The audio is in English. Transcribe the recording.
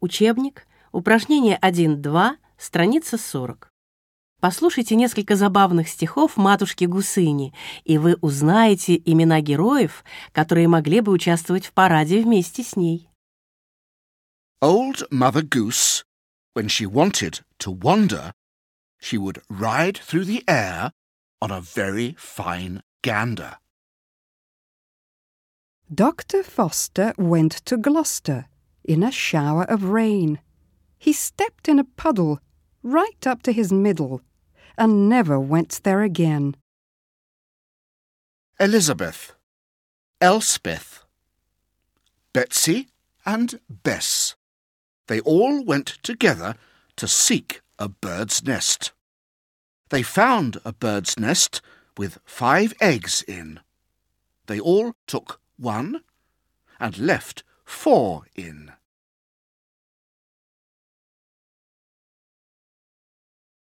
Учебник, упражнение 1-2, страница 40. Послушайте несколько забавных стихов матушки Гусыни, и вы узнаете имена героев, которые могли бы участвовать в параде вместе с ней. Old Mother Goose, when she wanted to wander, she would ride through the air on a very fine gander. Dr. Foster went to Gloucester in a shower of rain. He stepped in a puddle right up to his middle and never went there again. Elizabeth, Elspeth, Betsy, and Bess. They all went together to seek a bird's nest. They found a bird's nest with five eggs in. They all took one and left four in.